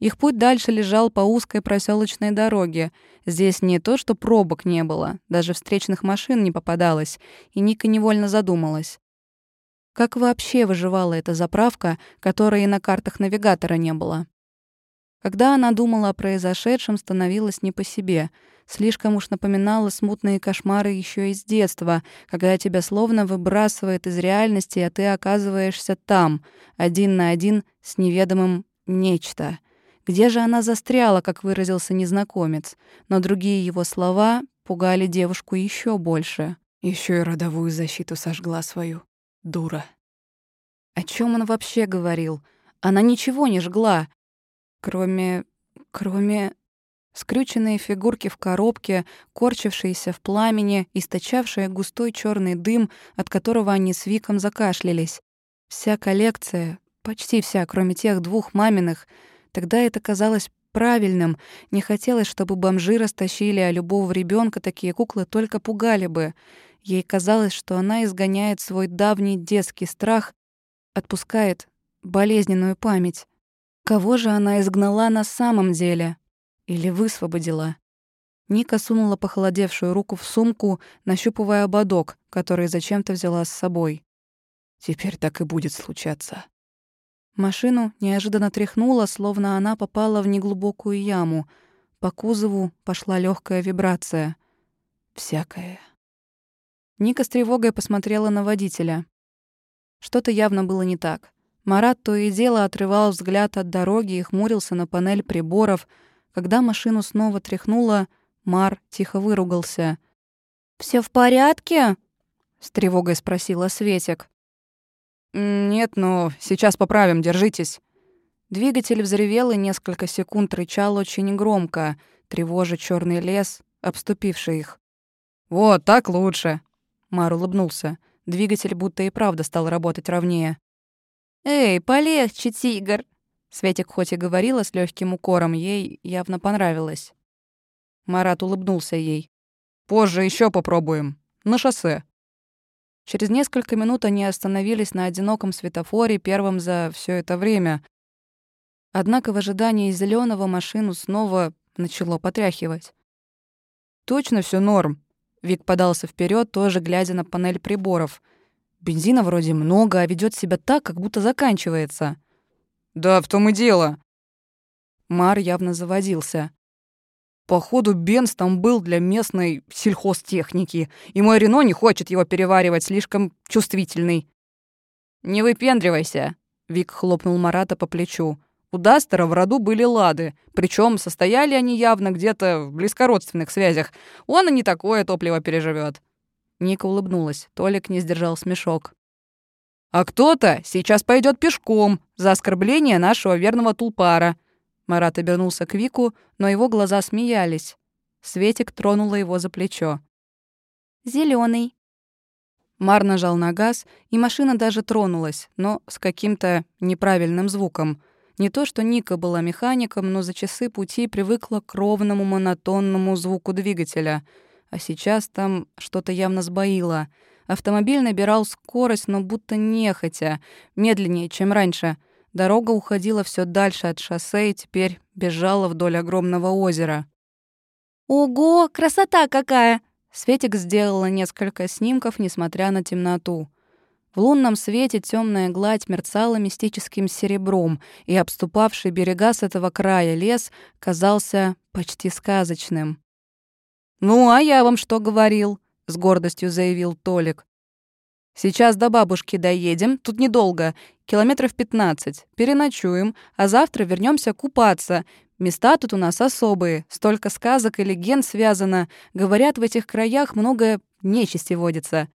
Их путь дальше лежал по узкой проселочной дороге. Здесь не то, что пробок не было, даже встречных машин не попадалось, и Ника невольно задумалась. Как вообще выживала эта заправка, которой и на картах навигатора не было? Когда она думала о произошедшем, становилось не по себе. Слишком уж напоминала смутные кошмары еще из детства, когда тебя словно выбрасывает из реальности, а ты оказываешься там, один на один с неведомым нечто — где же она застряла, как выразился незнакомец? Но другие его слова пугали девушку еще больше. Еще и родовую защиту сожгла свою. Дура. О чем он вообще говорил? Она ничего не жгла. Кроме... кроме... Скрюченные фигурки в коробке, корчившиеся в пламени, источавшие густой черный дым, от которого они с Виком закашлялись. Вся коллекция, почти вся, кроме тех двух маминых, Тогда это казалось правильным. Не хотелось, чтобы бомжи растащили, а любого ребенка такие куклы только пугали бы. Ей казалось, что она изгоняет свой давний детский страх, отпускает болезненную память. Кого же она изгнала на самом деле? Или высвободила? Ника сунула похолодевшую руку в сумку, нащупывая ободок, который зачем-то взяла с собой. «Теперь так и будет случаться», Машину неожиданно тряхнуло, словно она попала в неглубокую яму. По кузову пошла легкая вибрация. Всякое. Ника с тревогой посмотрела на водителя. Что-то явно было не так. Марат то и дело отрывал взгляд от дороги и хмурился на панель приборов. Когда машину снова тряхнуло, Мар тихо выругался. Все в порядке?» — с тревогой спросила Светик. «Нет, но сейчас поправим, держитесь». Двигатель взревел и несколько секунд рычал очень громко, тревожа черный лес, обступивший их. «Вот, так лучше», — Мар улыбнулся. Двигатель будто и правда стал работать ровнее. «Эй, полегче, тигр!» Светик хоть и говорила с легким укором, ей явно понравилось. Марат улыбнулся ей. «Позже еще попробуем. На шоссе». Через несколько минут они остановились на одиноком светофоре, первым за все это время. Однако в ожидании зеленого машину снова начало потряхивать. «Точно все норм?» Вик подался вперед, тоже глядя на панель приборов. «Бензина вроде много, а ведет себя так, как будто заканчивается». «Да, в том и дело». Мар явно заводился. Походу, Бенз там был для местной сельхозтехники, и мой Рено не хочет его переваривать, слишком чувствительный. «Не выпендривайся», — Вик хлопнул Марата по плечу. У Дастера в роду были лады, причем состояли они явно где-то в близкородственных связях. Он и не такое топливо переживет. Ника улыбнулась. Толик не сдержал смешок. «А кто-то сейчас пойдет пешком за оскорбление нашего верного тулпара», Марат обернулся к Вику, но его глаза смеялись. Светик тронула его за плечо. Зеленый. Мар нажал на газ, и машина даже тронулась, но с каким-то неправильным звуком. Не то, что Ника была механиком, но за часы пути привыкла к ровному монотонному звуку двигателя. А сейчас там что-то явно сбоило. Автомобиль набирал скорость, но будто нехотя, медленнее, чем раньше — Дорога уходила все дальше от шоссе и теперь бежала вдоль огромного озера. «Ого, красота какая!» Светик сделала несколько снимков, несмотря на темноту. В лунном свете темная гладь мерцала мистическим серебром, и обступавший берега с этого края лес казался почти сказочным. «Ну, а я вам что говорил?» — с гордостью заявил Толик. Сейчас до бабушки доедем, тут недолго, километров 15. Переночуем, а завтра вернемся купаться. Места тут у нас особые, столько сказок и легенд связано. Говорят, в этих краях много нечисти водится.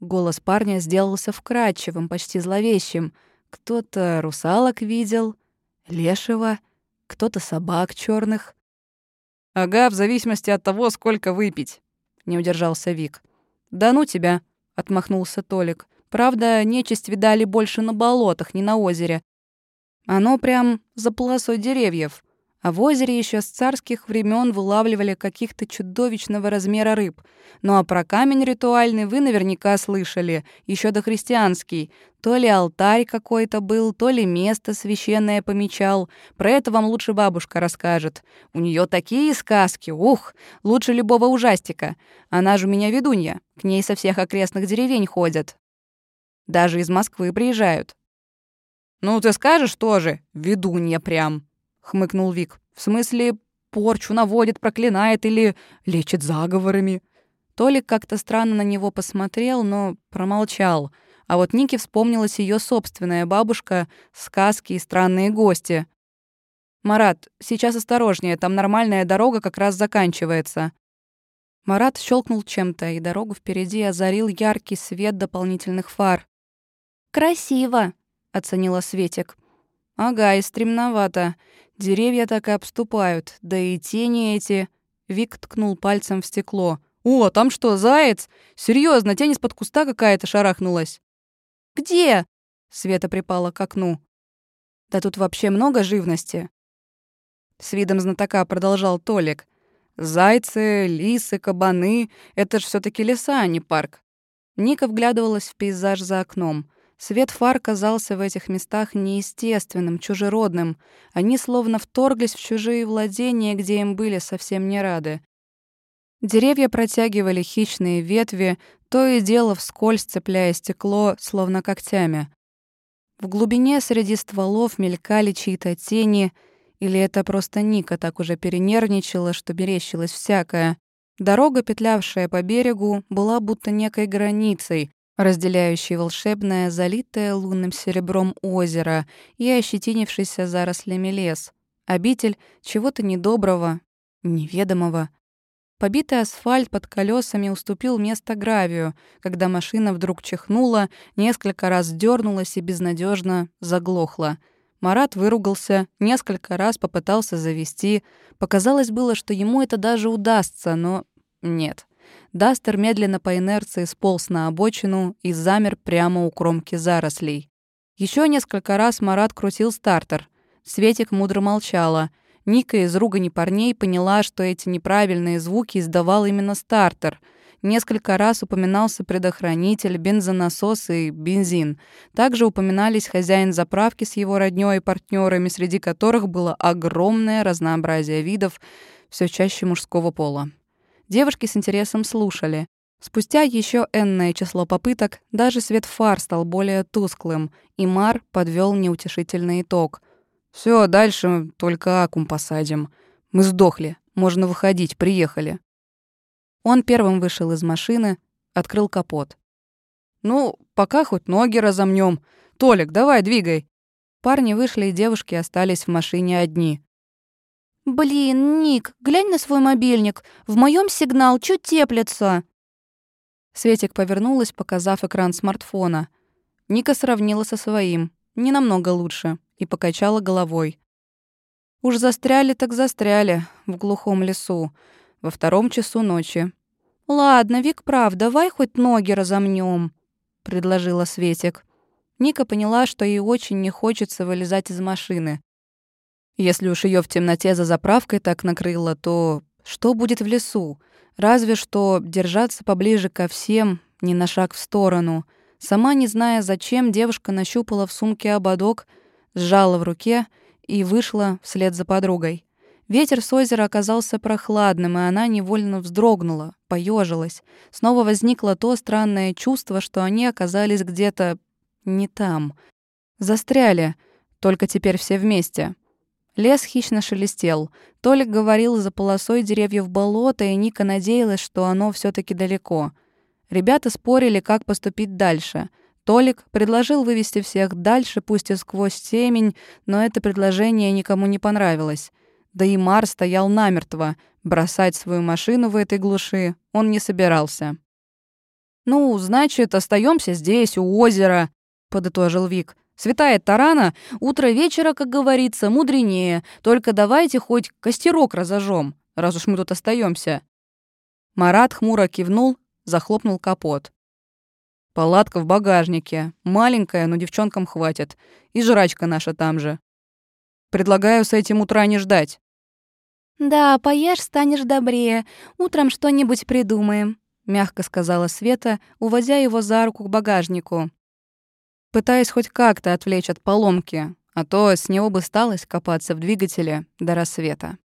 Голос парня сделался вкрадчивым, почти зловещим. Кто-то русалок видел, лешего, кто-то собак черных. «Ага, в зависимости от того, сколько выпить», — не удержался Вик. «Да ну тебя», — отмахнулся Толик. «Правда, нечисть видали больше на болотах, не на озере. Оно прям за полосой деревьев. А в озере еще с царских времен вылавливали каких-то чудовищного размера рыб. Ну а про камень ритуальный вы наверняка слышали, еще до христианский. То ли алтарь какой-то был, то ли место священное помечал. Про это вам лучше бабушка расскажет. У нее такие сказки, ух, лучше любого ужастика. Она же у меня ведунья, к ней со всех окрестных деревень ходят. Даже из Москвы приезжают. «Ну ты скажешь тоже, ведунья прям», хмыкнул Вик. В смысле, порчу наводит, проклинает или лечит заговорами. Толик как-то странно на него посмотрел, но промолчал. А вот Нике вспомнилась ее собственная бабушка, сказки и странные гости. «Марат, сейчас осторожнее, там нормальная дорога как раз заканчивается». Марат щелкнул чем-то, и дорогу впереди озарил яркий свет дополнительных фар. «Красиво», — оценила Светик. «Ага, и стремновато. Деревья так и обступают, да и тени эти...» Вик ткнул пальцем в стекло. «О, там что, заяц? Серьезно, тень из-под куста какая-то шарахнулась». «Где?» Света припала к окну. «Да тут вообще много живности». С видом знатока продолжал Толик. «Зайцы, лисы, кабаны — это ж все таки леса, а не парк». Ника вглядывалась в пейзаж за окном. Свет фар казался в этих местах неестественным, чужеродным. Они словно вторглись в чужие владения, где им были совсем не рады. Деревья протягивали хищные ветви, то и дело вскользь цепляя стекло, словно когтями. В глубине среди стволов мелькали чьи-то тени, или это просто Ника так уже перенервничала, что берещилось всякое. Дорога, петлявшая по берегу, была будто некой границей, разделяющий волшебное, залитое лунным серебром озеро и ощетинившийся зарослями лес, обитель чего-то недоброго, неведомого. Побитый асфальт под колесами уступил место гравию, когда машина вдруг чихнула, несколько раз дернулась и безнадежно заглохла. Марат выругался, несколько раз попытался завести. Показалось было, что ему это даже удастся, но нет — Дастер медленно по инерции сполз на обочину и замер прямо у кромки зарослей. Еще несколько раз Марат крутил стартер. Светик мудро молчала. Ника из ругани парней поняла, что эти неправильные звуки издавал именно стартер. Несколько раз упоминался предохранитель, бензонасос и бензин. Также упоминались хозяин заправки с его роднёй и партнерами, среди которых было огромное разнообразие видов, все чаще мужского пола. Девушки с интересом слушали. Спустя еще энное число попыток даже свет фар стал более тусклым, и Мар подвел неутешительный итог. Все, дальше только акум посадим. Мы сдохли. Можно выходить, приехали». Он первым вышел из машины, открыл капот. «Ну, пока хоть ноги разомнем. Толик, давай, двигай». Парни вышли, и девушки остались в машине одни. «Блин, Ник, глянь на свой мобильник. В моем сигнал чуть теплится». Светик повернулась, показав экран смартфона. Ника сравнила со своим, не намного лучше, и покачала головой. Уж застряли так застряли в глухом лесу, во втором часу ночи. «Ладно, Вик прав, давай хоть ноги разомнем, предложила Светик. Ника поняла, что ей очень не хочется вылезать из машины. Если уж ее в темноте за заправкой так накрыло, то что будет в лесу? Разве что держаться поближе ко всем, не на шаг в сторону. Сама не зная зачем, девушка нащупала в сумке ободок, сжала в руке и вышла вслед за подругой. Ветер с озера оказался прохладным, и она невольно вздрогнула, поежилась. Снова возникло то странное чувство, что они оказались где-то не там. Застряли, только теперь все вместе. Лес хищно шелестел. Толик говорил за полосой деревьев болота, и Ника надеялась, что оно все таки далеко. Ребята спорили, как поступить дальше. Толик предложил вывести всех дальше, пусть и сквозь темень, но это предложение никому не понравилось. Да и Мар стоял намертво. Бросать свою машину в этой глуши он не собирался. «Ну, значит, остаемся здесь, у озера», — подытожил Вик. Светает тарана, утро вечера, как говорится, мудренее. Только давайте хоть костерок разожжем, раз уж мы тут остаемся. Марат хмуро кивнул, захлопнул капот. Палатка в багажнике. Маленькая, но девчонкам хватит. И жрачка наша там же. Предлагаю с этим утра не ждать. «Да, поешь, станешь добрее. Утром что-нибудь придумаем», — мягко сказала Света, увозя его за руку к багажнику. Пытаясь хоть как-то отвлечь от поломки, а то с него бы сталось копаться в двигателе до рассвета.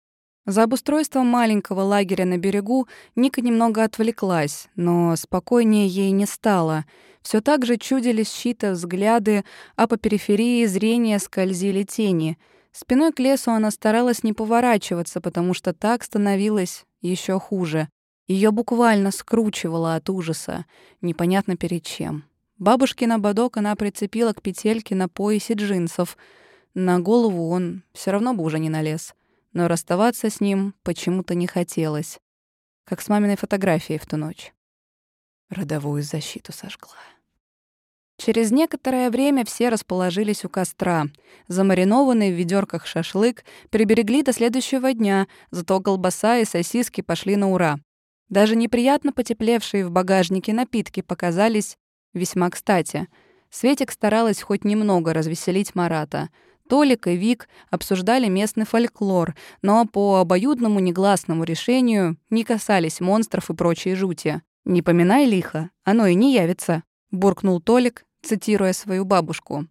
За обустройством маленького лагеря на берегу Ника немного отвлеклась, но спокойнее ей не стало. Все так же чудились щита взгляды, а по периферии зрения скользили тени. Спиной к лесу она старалась не поворачиваться, потому что так становилось еще хуже. Ее буквально скручивало от ужаса, непонятно перед чем. Бабушкин ободок она прицепила к петельке на поясе джинсов. На голову он все равно бы уже не налез но расставаться с ним почему-то не хотелось, как с маминой фотографией в ту ночь. Родовую защиту сожгла. Через некоторое время все расположились у костра. Замаринованный в ведерках шашлык приберегли до следующего дня, зато колбаса и сосиски пошли на ура. Даже неприятно потеплевшие в багажнике напитки показались весьма кстати. Светик старалась хоть немного развеселить Марата — Толик и Вик обсуждали местный фольклор, но по обоюдному негласному решению не касались монстров и прочей жути. «Не поминай лихо, оно и не явится», — буркнул Толик, цитируя свою бабушку.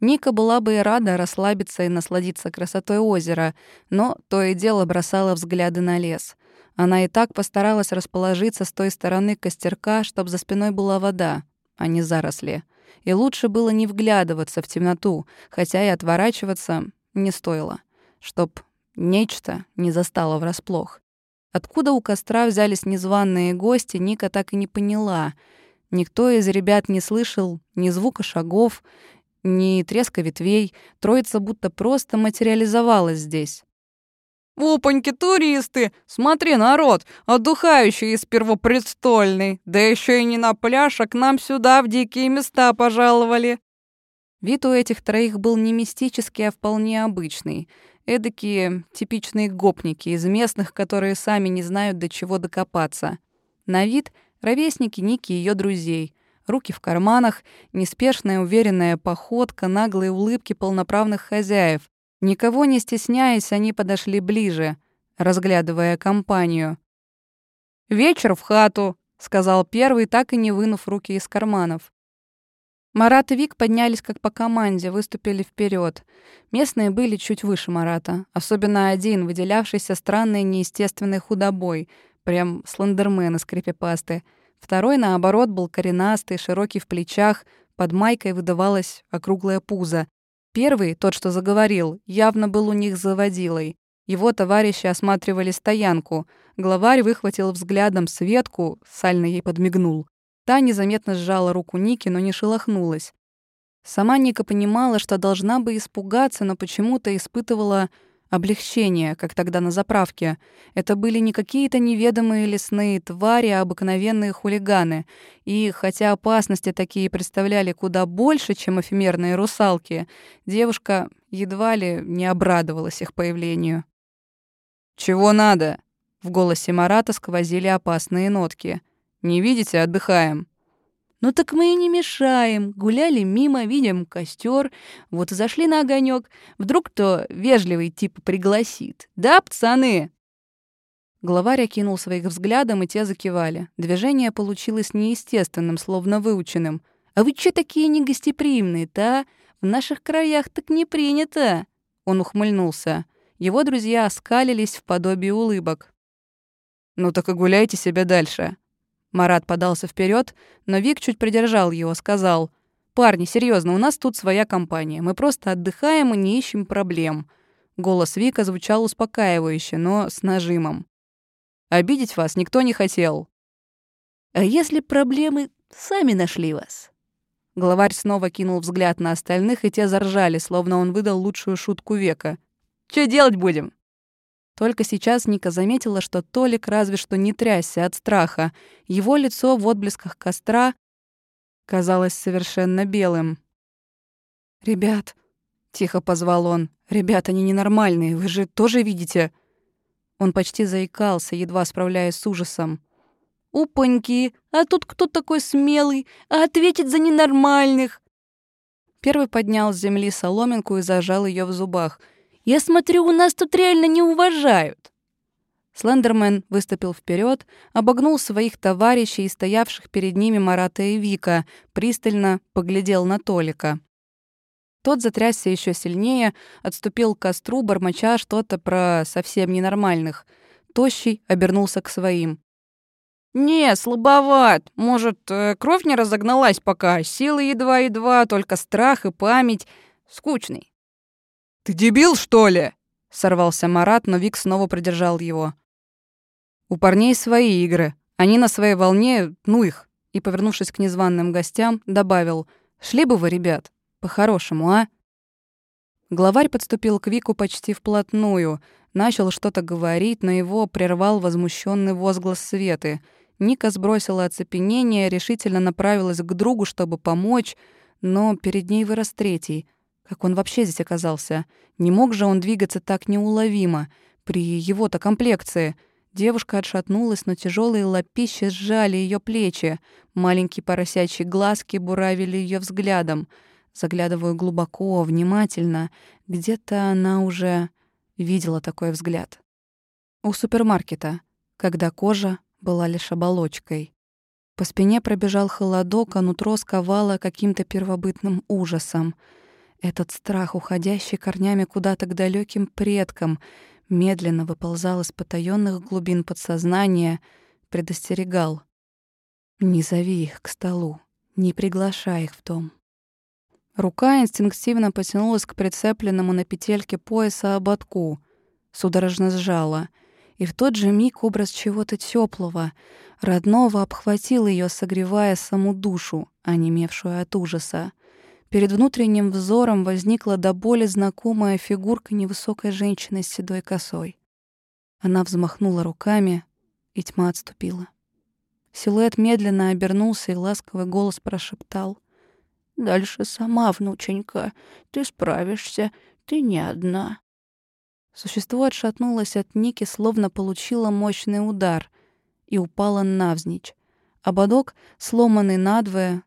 Ника была бы и рада расслабиться и насладиться красотой озера, но то и дело бросала взгляды на лес. Она и так постаралась расположиться с той стороны костерка, чтобы за спиной была вода, а не заросли и лучше было не вглядываться в темноту, хотя и отворачиваться не стоило, чтоб нечто не застало врасплох. Откуда у костра взялись незваные гости, Ника так и не поняла. Никто из ребят не слышал ни звука шагов, ни треска ветвей. Троица будто просто материализовалась здесь. «Опаньки, туристы! Смотри, народ, отдыхающий из Первопрестольной! Да еще и не на пляж, а к нам сюда в дикие места пожаловали!» Вид у этих троих был не мистический, а вполне обычный. Эдакие типичные гопники из местных, которые сами не знают, до чего докопаться. На вид — ровесники Ники и ее друзей. Руки в карманах, неспешная уверенная походка, наглые улыбки полноправных хозяев. Никого не стесняясь, они подошли ближе, разглядывая компанию. «Вечер в хату», — сказал первый, так и не вынув руки из карманов. Марат и Вик поднялись как по команде, выступили вперед. Местные были чуть выше Марата, особенно один, выделявшийся странной неестественной худобой, прям слендермен из крипипасты. Второй, наоборот, был коренастый, широкий в плечах, под майкой выдавалось округлое пузо, Первый, тот, что заговорил, явно был у них заводилой. Его товарищи осматривали стоянку. Главарь выхватил взглядом Светку, сально ей подмигнул. Та незаметно сжала руку Ники, но не шелохнулась. Сама Ника понимала, что должна бы испугаться, но почему-то испытывала облегчение, как тогда на заправке. Это были не какие-то неведомые лесные твари, а обыкновенные хулиганы. И хотя опасности такие представляли куда больше, чем эфемерные русалки, девушка едва ли не обрадовалась их появлению. «Чего надо?» В голосе Марата сквозили опасные нотки. «Не видите, отдыхаем». Ну так мы и не мешаем. Гуляли мимо, видим костер, вот и зашли на огонек. Вдруг кто вежливый типа пригласит. Да, пацаны? Главарь окинул своих взглядом, и те закивали. Движение получилось неестественным, словно выученным. «А вы че такие негостеприимные-то, а? В наших краях так не принято!» Он ухмыльнулся. Его друзья оскалились в подобии улыбок. «Ну так и гуляйте себе дальше», Марат подался вперед, но Вик чуть придержал его, сказал, «Парни, серьезно, у нас тут своя компания. Мы просто отдыхаем и не ищем проблем». Голос Вика звучал успокаивающе, но с нажимом. «Обидеть вас никто не хотел». «А если проблемы сами нашли вас?» Главарь снова кинул взгляд на остальных, и те заржали, словно он выдал лучшую шутку века. «Чё делать будем?» Только сейчас Ника заметила, что Толик разве что не трясся от страха. Его лицо в отблесках костра казалось совершенно белым. «Ребят», — тихо позвал он, — «ребят, они ненормальные, вы же тоже видите?» Он почти заикался, едва справляясь с ужасом. «Упаньки, а тут кто такой смелый, а ответит за ненормальных?» Первый поднял с земли соломинку и зажал ее в зубах — Я смотрю, у нас тут реально не уважают». Слендермен выступил вперед, обогнул своих товарищей, стоявших перед ними Марата и Вика, пристально поглядел на Толика. Тот затрясся еще сильнее, отступил к костру, бормоча что-то про совсем ненормальных. Тощий обернулся к своим. «Не, слабоват. Может, э, кровь не разогналась пока, силы едва-едва, только страх и память. Скучный». «Ты дебил, что ли?» — сорвался Марат, но Вик снова придержал его. «У парней свои игры. Они на своей волне, ну их». И, повернувшись к незваным гостям, добавил, «Шли бы вы, ребят, по-хорошему, а?» Главарь подступил к Вику почти вплотную, начал что-то говорить, но его прервал возмущенный возглас Светы — Ника сбросила оцепенение, решительно направилась к другу, чтобы помочь, но перед ней вырос третий. Как он вообще здесь оказался? Не мог же он двигаться так неуловимо при его-то комплекции. Девушка отшатнулась, но тяжелые лапищи сжали ее плечи. Маленькие поросячьи глазки буравили ее взглядом. Заглядываю глубоко, внимательно. Где-то она уже видела такой взгляд. У супермаркета, когда кожа была лишь оболочкой. По спине пробежал холодок, а нутро сковало каким-то первобытным ужасом. Этот страх, уходящий корнями куда-то к далеким предкам, медленно выползал из потаённых глубин подсознания, предостерегал. «Не зови их к столу, не приглашай их в дом». Рука инстинктивно потянулась к прицепленному на петельке пояса ободку, судорожно сжала — и в тот же миг образ чего-то теплого, родного обхватил ее, согревая саму душу, онемевшую от ужаса. Перед внутренним взором возникла до боли знакомая фигурка невысокой женщины с седой косой. Она взмахнула руками, и тьма отступила. Силуэт медленно обернулся, и ласковый голос прошептал. «Дальше сама, внученька. Ты справишься. Ты не одна». Существо отшатнулось от Ники, словно получило мощный удар, и упало навзничь. Ободок, сломанный надвое,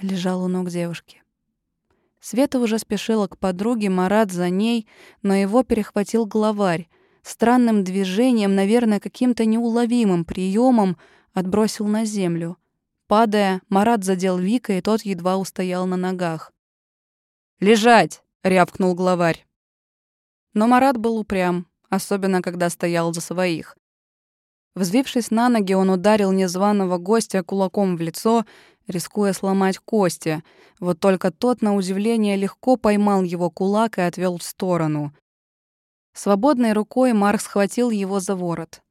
лежал у ног девушки. Света уже спешила к подруге, Марат за ней, но его перехватил главарь. Странным движением, наверное, каким-то неуловимым приемом отбросил на землю. Падая, Марат задел Вика, и тот едва устоял на ногах. «Лежать!» — рявкнул главарь. Но Марат был упрям, особенно когда стоял за своих. Взвившись на ноги, он ударил незваного гостя кулаком в лицо, рискуя сломать кости. Вот только тот, на удивление, легко поймал его кулак и отвел в сторону. Свободной рукой Марк схватил его за ворот.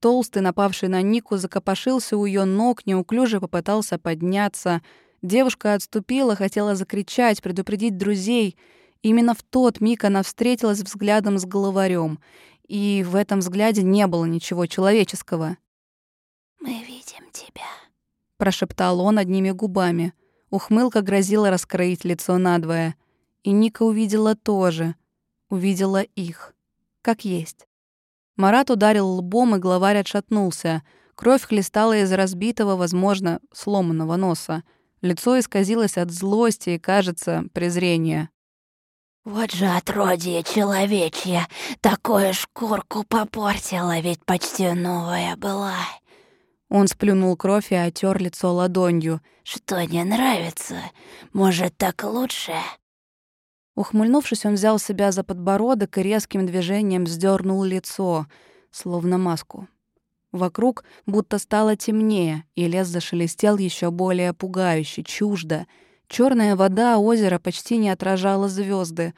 Толстый, напавший на Нику, закопошился у ее ног, неуклюже попытался подняться. Девушка отступила, хотела закричать, предупредить друзей — Именно в тот миг она встретилась взглядом с головарем, и в этом взгляде не было ничего человеческого. «Мы видим тебя», — прошептал он одними губами. Ухмылка грозила раскроить лицо надвое. И Ника увидела тоже. Увидела их. Как есть. Марат ударил лбом, и главарь отшатнулся. Кровь хлестала из разбитого, возможно, сломанного носа. Лицо исказилось от злости и, кажется, презрения. Вот же отродье человечье, такую шкурку попортила, ведь почти новая была. Он сплюнул кровь и отер лицо ладонью. Что не нравится? Может, так лучше? Ухмыльнувшись, он взял себя за подбородок и резким движением сдернул лицо, словно маску. Вокруг будто стало темнее, и лес зашелестел еще более пугающе, чуждо — Черная вода озера почти не отражала звезды,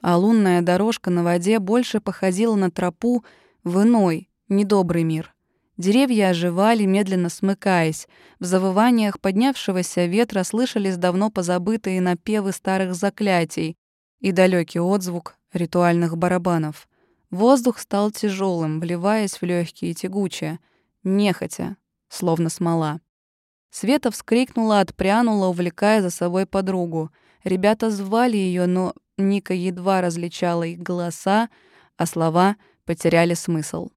а лунная дорожка на воде больше походила на тропу в иной, недобрый мир. Деревья оживали, медленно смыкаясь. В завываниях поднявшегося ветра слышались давно позабытые напевы старых заклятий и далекий отзвук ритуальных барабанов. Воздух стал тяжелым, вливаясь в легкие тягучие, нехотя, словно смола. Света вскрикнула, отпрянула, увлекая за собой подругу. Ребята звали ее, но Ника едва различала их голоса, а слова потеряли смысл.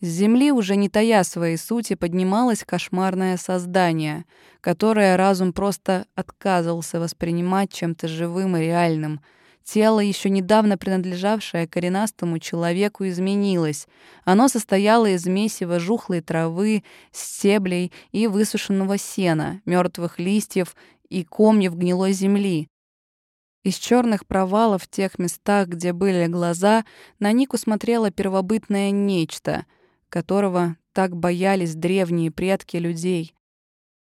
С земли, уже не тая своей сути, поднималось кошмарное создание, которое разум просто отказывался воспринимать чем-то живым и реальным. Тело, еще недавно принадлежавшее коренастому человеку, изменилось. Оно состояло из месива жухлой травы, стеблей и высушенного сена, мертвых листьев и комьев гнилой земли. Из черных провалов в тех местах, где были глаза, на Нику смотрело первобытное нечто, которого так боялись древние предки людей.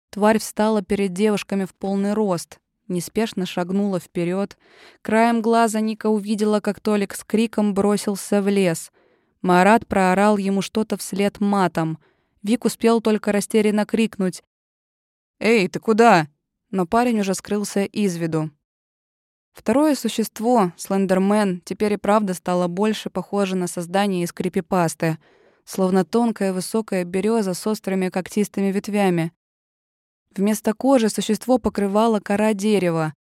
Тварь встала перед девушками в полный рост, неспешно шагнула вперед. Краем глаза Ника увидела, как Толик с криком бросился в лес. Марат проорал ему что-то вслед матом. Вик успел только растерянно крикнуть «Эй, ты куда?» Но парень уже скрылся из виду. Второе существо, Слендермен, теперь и правда стало больше похоже на создание из крипипасты, словно тонкая высокая береза с острыми когтистыми ветвями. Вместо кожи существо покрывало кора дерева,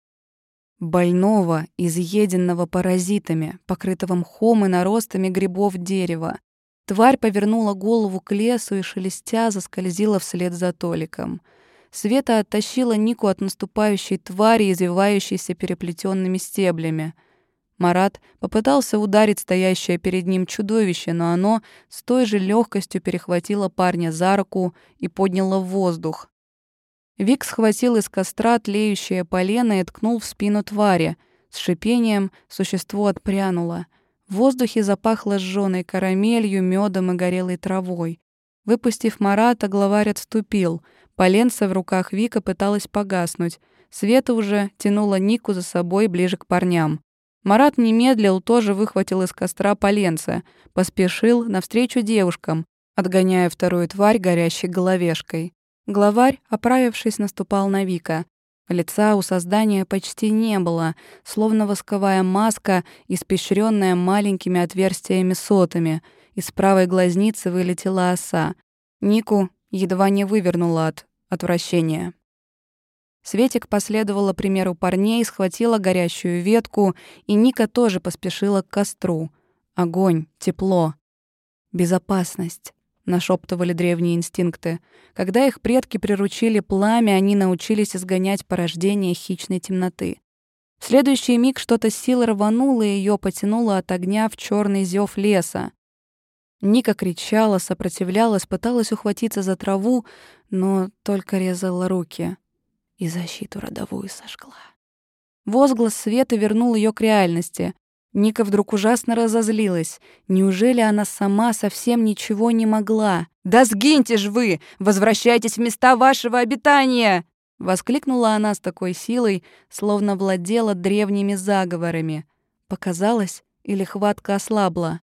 больного, изъеденного паразитами, покрытого мхом и наростами грибов дерева. Тварь повернула голову к лесу и, шелестя, заскользила вслед за Толиком. Света оттащила Нику от наступающей твари, извивающейся переплетенными стеблями. Марат попытался ударить стоящее перед ним чудовище, но оно с той же легкостью перехватило парня за руку и подняло в воздух. Вик схватил из костра тлеющее полено и ткнул в спину твари. С шипением существо отпрянуло. В воздухе запахло сжёной карамелью, медом и горелой травой. Выпустив Марата, главарь отступил. Поленца в руках Вика пыталась погаснуть. Света уже тянула Нику за собой ближе к парням. Марат не медлил, тоже выхватил из костра поленца. Поспешил навстречу девушкам, отгоняя вторую тварь горящей головешкой. Главарь, оправившись, наступал на Вика. Лица у создания почти не было, словно восковая маска, испещренная маленькими отверстиями-сотами. Из правой глазницы вылетела оса. Нику едва не вывернула от отвращения. Светик последовала примеру парней, схватила горящую ветку, и Ника тоже поспешила к костру. Огонь, тепло, безопасность нашептывали древние инстинкты. Когда их предки приручили пламя, они научились изгонять порождение хищной темноты. В следующий миг что-то с силой рвануло и ее потянуло от огня в черный зев леса. Ника кричала, сопротивлялась, пыталась ухватиться за траву, но только резала руки и защиту родовую сожгла. Возглас света вернул ее к реальности. Ника вдруг ужасно разозлилась. Неужели она сама совсем ничего не могла? «Да сгиньте ж вы! Возвращайтесь в места вашего обитания!» Воскликнула она с такой силой, словно владела древними заговорами. Показалось, или хватка ослабла.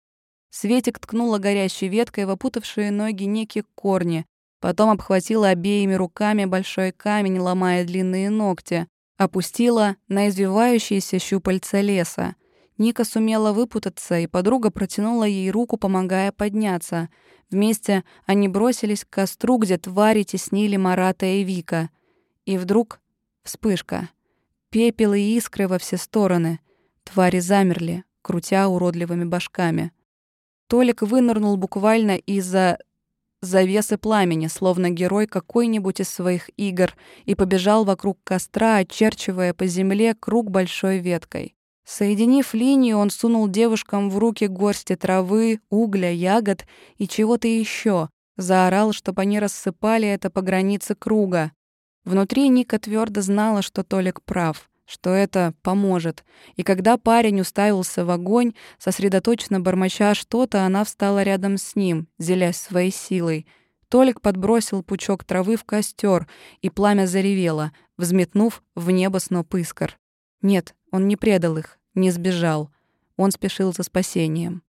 Светик ткнула горящей веткой в опутавшие ноги некие корни, потом обхватила обеими руками большой камень, ломая длинные ногти, опустила на извивающиеся щупальца леса. Ника сумела выпутаться, и подруга протянула ей руку, помогая подняться. Вместе они бросились к костру, где твари теснили Марата и Вика. И вдруг вспышка. Пепел и искры во все стороны. Твари замерли, крутя уродливыми башками. Толик вынырнул буквально из-за завесы пламени, словно герой какой-нибудь из своих игр, и побежал вокруг костра, очерчивая по земле круг большой веткой. Соединив линию, он сунул девушкам в руки горсти травы, угля, ягод и чего-то еще. Заорал, чтобы они рассыпали это по границе круга. Внутри Ника твердо знала, что Толик прав, что это поможет. И когда парень уставился в огонь, сосредоточенно бормоча что-то, она встала рядом с ним, делясь своей силой. Толик подбросил пучок травы в костер, и пламя заревело, взметнув в небо сноп искр. Нет, он не предал их, не сбежал. Он спешил за спасением.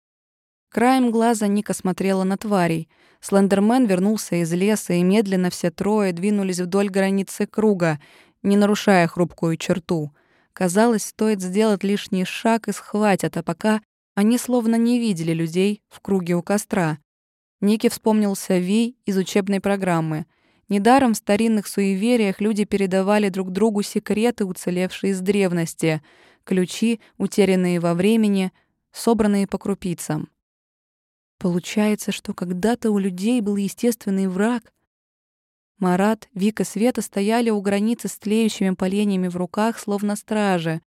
Краем глаза Ника смотрела на тварей. Слендермен вернулся из леса, и медленно все трое двинулись вдоль границы круга, не нарушая хрупкую черту. Казалось, стоит сделать лишний шаг и схватят, а пока они словно не видели людей в круге у костра. Нике вспомнился Ви из учебной программы. Недаром в старинных суевериях люди передавали друг другу секреты, уцелевшие из древности — ключи, утерянные во времени, собранные по крупицам. Получается, что когда-то у людей был естественный враг. Марат, Вика, Света стояли у границы с тлеющими поленьями в руках, словно стражи.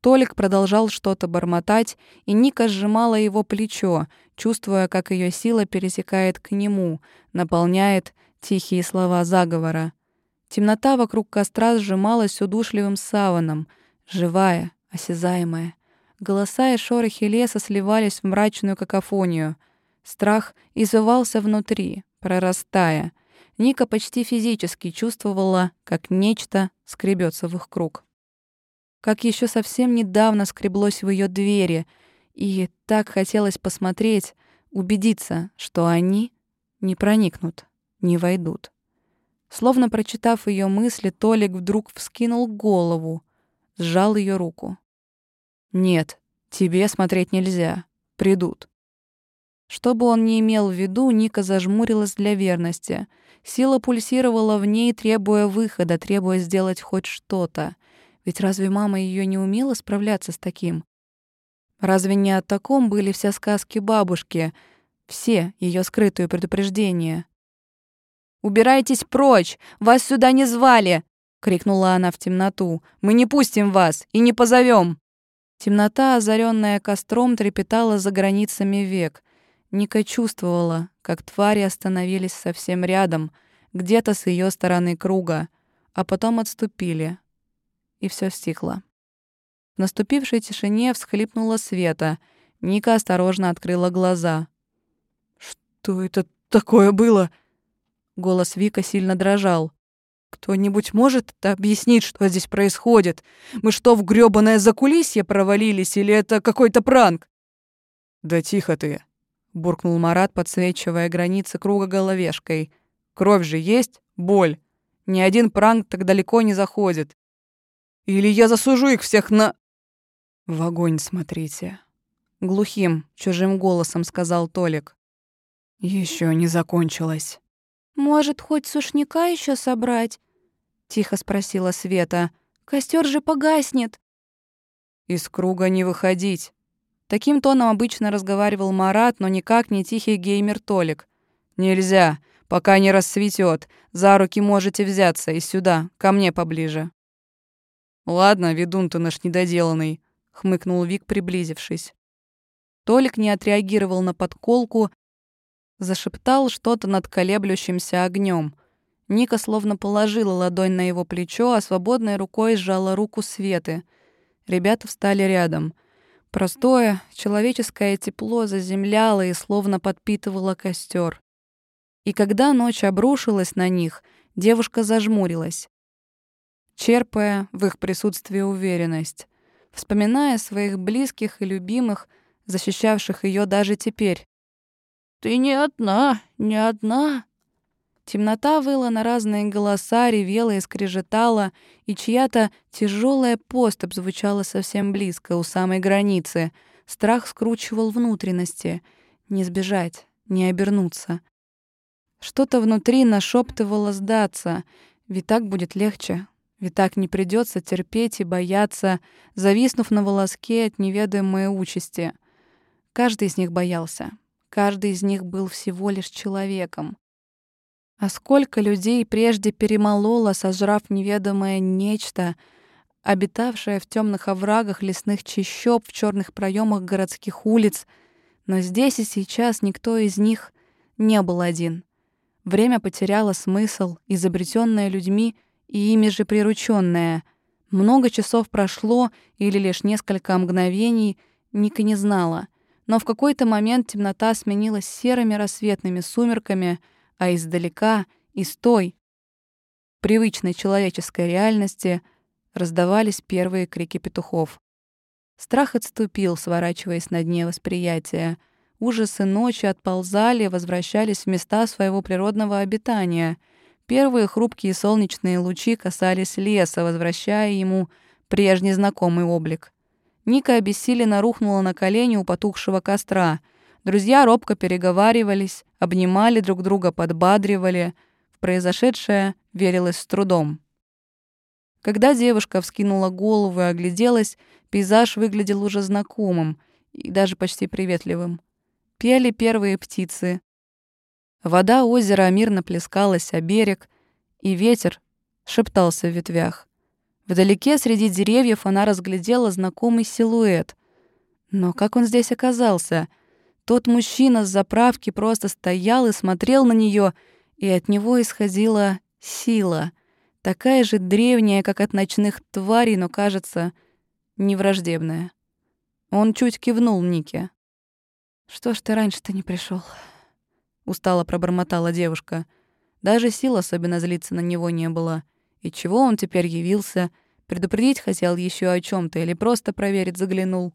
Толик продолжал что-то бормотать, и Ника сжимала его плечо, чувствуя, как ее сила пересекает к нему, наполняет тихие слова заговора. Темнота вокруг костра сжималась удушливым саваном, живая, осязаемая. Голоса и шорохи леса сливались в мрачную какофонию. Страх извивался внутри, прорастая. Ника почти физически чувствовала, как нечто скребется в их круг как еще совсем недавно скреблось в ее двери, и так хотелось посмотреть, убедиться, что они не проникнут, не войдут. Словно прочитав ее мысли, Толик вдруг вскинул голову, сжал ее руку. «Нет, тебе смотреть нельзя. Придут». Что бы он ни имел в виду, Ника зажмурилась для верности. Сила пульсировала в ней, требуя выхода, требуя сделать хоть что-то — ведь разве мама ее не умела справляться с таким? Разве не о таком были все сказки бабушки, все ее скрытые предупреждения? «Убирайтесь прочь! Вас сюда не звали!» — крикнула она в темноту. «Мы не пустим вас и не позовем!» Темнота, озаренная костром, трепетала за границами век. Ника чувствовала, как твари остановились совсем рядом, где-то с ее стороны круга, а потом отступили, и все стихло. В наступившей тишине всхлипнула Света. Ника осторожно открыла глаза. «Что это такое было?» Голос Вика сильно дрожал. «Кто-нибудь может объяснить, что здесь происходит? Мы что, в грёбаное закулисье провалились, или это какой-то пранк?» «Да тихо ты», — буркнул Марат, подсвечивая границы круга головешкой. «Кровь же есть? Боль. Ни один пранк так далеко не заходит. Или я засужу их всех на...» «В огонь смотрите», — глухим, чужим голосом сказал Толик. Еще не закончилось». «Может, хоть сушняка еще собрать?» — тихо спросила Света. Костер же погаснет». «Из круга не выходить». Таким тоном обычно разговаривал Марат, но никак не тихий геймер Толик. «Нельзя, пока не рассветет. За руки можете взяться и сюда, ко мне поближе». «Ладно, ведун ты наш недоделанный», — хмыкнул Вик, приблизившись. Толик не отреагировал на подколку, зашептал что-то над колеблющимся огнем. Ника словно положила ладонь на его плечо, а свободной рукой сжала руку Светы. Ребята встали рядом. Простое, человеческое тепло заземляло и словно подпитывало костер. И когда ночь обрушилась на них, девушка зажмурилась черпая в их присутствии уверенность, вспоминая своих близких и любимых, защищавших ее даже теперь. «Ты не одна, не одна!» Темнота выла на разные голоса, ревела и скрежетала, и чья-то тяжелая поступь звучала совсем близко, у самой границы. Страх скручивал внутренности. Не сбежать, не обернуться. Что-то внутри нашептывало сдаться, ведь так будет легче, ведь так не придется терпеть и бояться, зависнув на волоске от неведомой участи. Каждый из них боялся. Каждый из них был всего лишь человеком. А сколько людей прежде перемололо, сожрав неведомое нечто, обитавшее в темных оврагах лесных чащоб, в черных проемах городских улиц, но здесь и сейчас никто из них не был один. Время потеряло смысл, изобретенное людьми — и ими же приручённая. Много часов прошло или лишь несколько мгновений, Ника не знала. Но в какой-то момент темнота сменилась серыми рассветными сумерками, а издалека, из той, привычной человеческой реальности, раздавались первые крики петухов. Страх отступил, сворачиваясь на дне восприятия. Ужасы ночи отползали, возвращались в места своего природного обитания — Первые хрупкие солнечные лучи касались леса, возвращая ему прежний знакомый облик. Ника обессиленно рухнула на колени у потухшего костра. Друзья робко переговаривались, обнимали друг друга, подбадривали. В произошедшее верилось с трудом. Когда девушка вскинула голову и огляделась, пейзаж выглядел уже знакомым и даже почти приветливым. Пели первые птицы, Вода озера мирно плескалась о берег, и ветер шептался в ветвях. Вдалеке среди деревьев она разглядела знакомый силуэт. Но как он здесь оказался? Тот мужчина с заправки просто стоял и смотрел на нее, и от него исходила сила, такая же древняя, как от ночных тварей, но, кажется, невраждебная. Он чуть кивнул Нике. «Что ж ты раньше-то не пришел? устало пробормотала девушка. Даже сил особенно злиться на него не было. И чего он теперь явился? Предупредить хотел еще о чем то или просто проверить заглянул?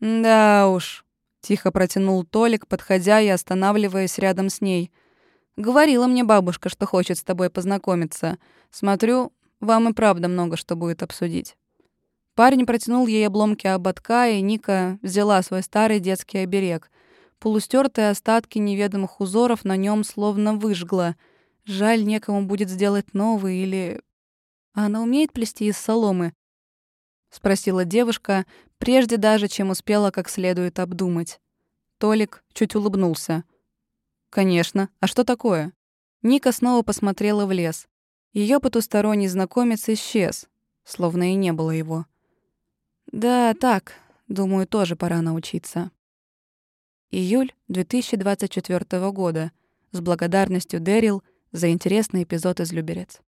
«Да уж», — тихо протянул Толик, подходя и останавливаясь рядом с ней. «Говорила мне бабушка, что хочет с тобой познакомиться. Смотрю, вам и правда много что будет обсудить». Парень протянул ей обломки ободка, и Ника взяла свой старый детский оберег. Полустертые остатки неведомых узоров на нем словно выжгла. Жаль, некому будет сделать новый или... А она умеет плести из соломы? Спросила девушка, прежде даже, чем успела как следует обдумать. Толик чуть улыбнулся. «Конечно. А что такое?» Ника снова посмотрела в лес. Ее потусторонний знакомец исчез, словно и не было его. Да, так, думаю, тоже пора научиться. Июль 2024 года. С благодарностью Дэрил за интересный эпизод из Люберец.